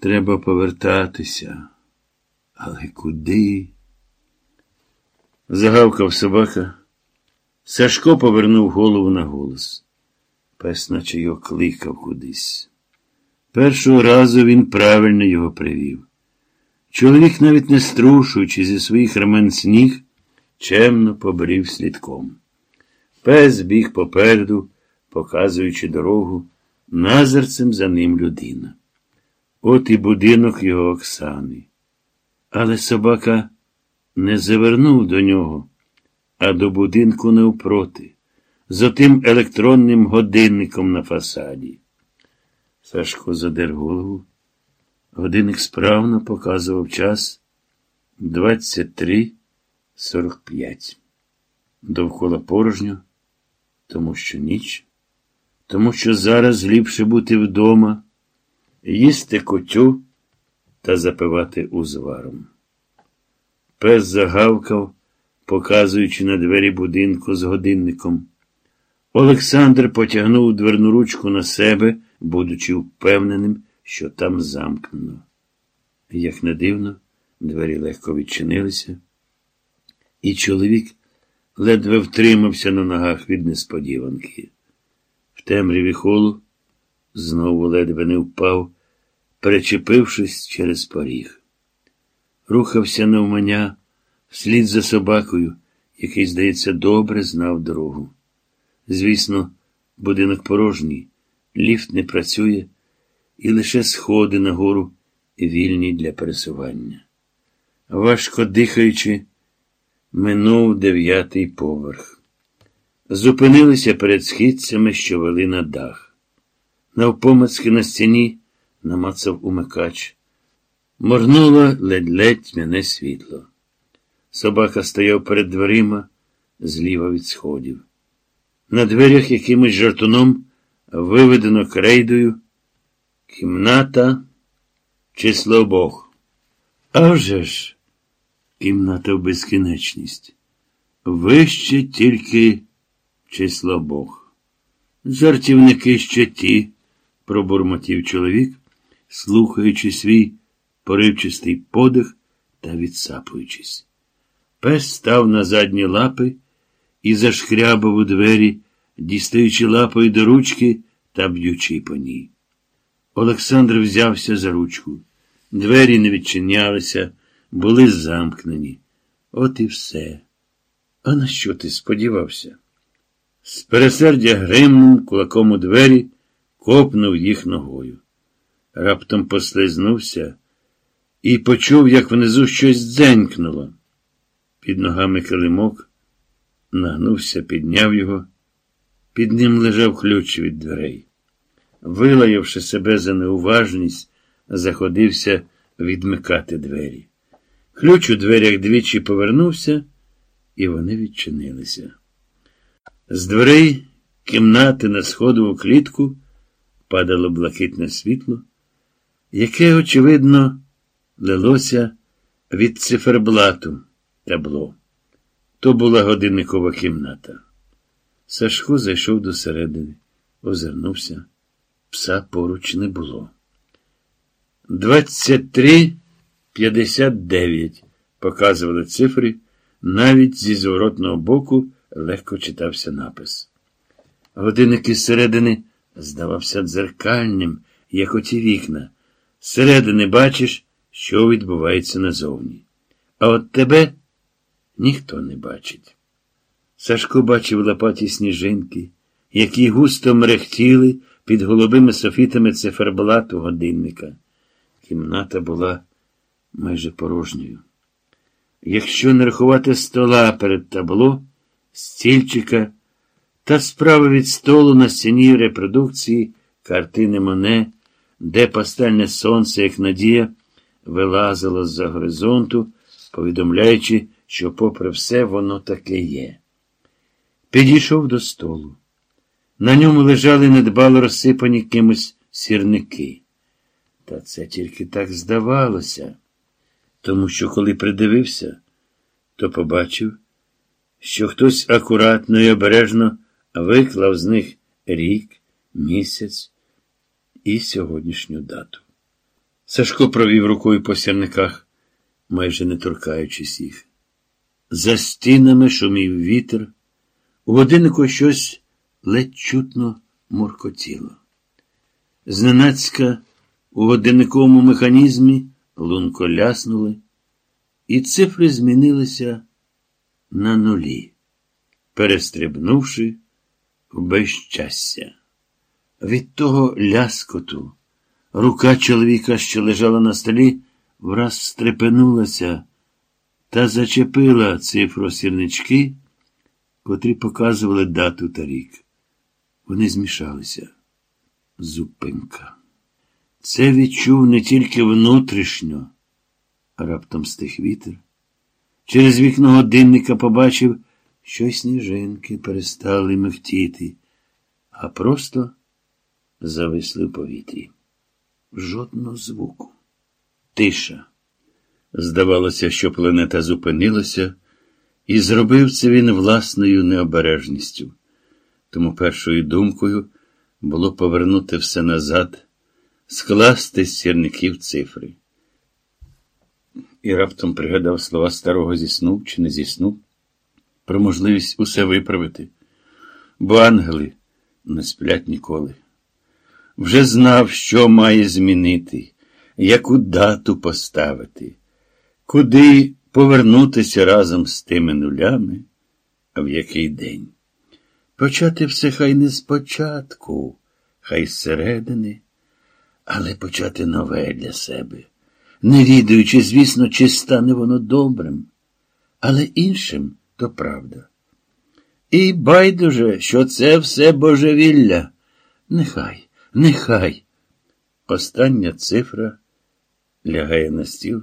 Треба повертатися. Але куди? Загавкав собака. Сашко повернув голову на голос. Пес наче його кликав кудись. Першого разу він правильно його привів. Чоловік, навіть не струшуючи зі своїх рамен сніг, чемно побрів слідком. Пес біг попереду, показуючи дорогу, назерцем за ним людина. От і будинок його Оксани. Але собака не завернув до нього, а до будинку навпроти, з отим електронним годинником на фасаді. Сашко задер голову. Годинник справно показував час 23.45. Довкола порожньо, тому що ніч, тому що зараз ліпше бути вдома, їсти котю та запивати узваром. Пес загавкав, показуючи на двері будинку з годинником. Олександр потягнув дверну ручку на себе, будучи впевненим, що там замкнено. Як не дивно, двері легко відчинилися, і чоловік ледве втримався на ногах від несподіванки. В темряві холу знову ледве не впав, перечепившись через поріг. Рухався навмання вслід за собакою, який, здається, добре знав дорогу. Звісно, будинок порожній, ліфт не працює, і лише сходи нагору вільні для пересування. Важко дихаючи, минув дев'ятий поверх. Зупинилися перед східцями, що вели на дах. Навпомацьки на стіні намацав умикач. Морнуло ледь-ледь тьмяне світло. Собака стояв перед дверима зліва від сходів. На дверях якимось жартуном виведено крейдою кімната число Бог. А вже ж, кімната в безкінечність. Вище тільки число Бог. Жартівники ще ті, пробурмотів чоловік, слухаючи свій поривчистий подих та відсапуючись. Пес став на задні лапи і зашкрябав у двері, дістаючи лапою до ручки та б'ючи по ній. Олександр взявся за ручку. Двері не відчинялися, були замкнені. От і все. А на що ти сподівався? З пересердя гримнув кулаком у двері, копнув їх ногою. Раптом послизнувся і почув, як внизу щось дзенькнуло. Під ногами килимок, нагнувся, підняв його. Під ним лежав ключ від дверей. Вилаявши себе за неуважність, заходився відмикати двері. Ключ у дверях двічі повернувся, і вони відчинилися. З дверей кімнати на сходову клітку падало блакитне світло, яке, очевидно, лилося від циферблату табло. То була годинникова кімната. Сашко зайшов до середини, озирнувся. Пса поруч не було. Двадцять три п'ятдесят дев'ять показували цифри, навіть зі зворотного боку легко читався напис. Годинник із середини здавався дзеркальним, як оті вікна. Зсередини бачиш, що відбувається назовні. А от тебе ніхто не бачить. Сашко бачив лопаті сніжинки, які густо мрехтіли під голубими софітами циферблату годинника. Кімната була майже порожньою. Якщо не рахувати стола перед табло, стільчика та справа від столу на стіні репродукції картини Моне, де пастельне сонце, як надія, вилазило з-за горизонту, повідомляючи, що, попри все, воно таке є. Підійшов до столу. На ньому лежали недбало розсипані кимось сірники. Та це тільки так здавалося, тому що, коли придивився, то побачив, що хтось акуратно і обережно виклав з них рік, місяць і сьогоднішню дату. Сашко провів рукою по сірниках, майже не торкаючись їх. За стінами шумів вітер, у годиннику щось ледь чутно муркотіло. Зненацька у годинниковому механізмі лунко ляснули, і цифри змінилися на нулі, перестрибнувши в безщастя. Від того ляскоту рука чоловіка, що лежала на столі, враз стрепенулася та зачепила цифру сірнички, котрі показували дату та рік. Вони змішалися. Зупинка. Це відчув не тільки внутрішньо, раптом стих вітер. Через вікно годинника побачив, що сніжинки перестали михтіти, а просто зависли в повітрі. Жодного звуку. Тиша. Здавалося, що планета зупинилася, і зробив це він власною необережністю. Тому першою думкою було повернути все назад, скласти з сірників цифри. І раптом пригадав слова старого зіснув чи не зіснув, про можливість усе виправити, бо ангели не сплять ніколи. Вже знав, що має змінити, яку дату поставити, куди повернутися разом з тими нулями, а в який день. Почати все хай не спочатку, хай зсередини, але почати нове для себе, не відаючи, звісно, чи стане воно добрим, але іншим то правда. І байдуже, що це все божевілля. Нехай, нехай. Остання цифра лягає на стіл.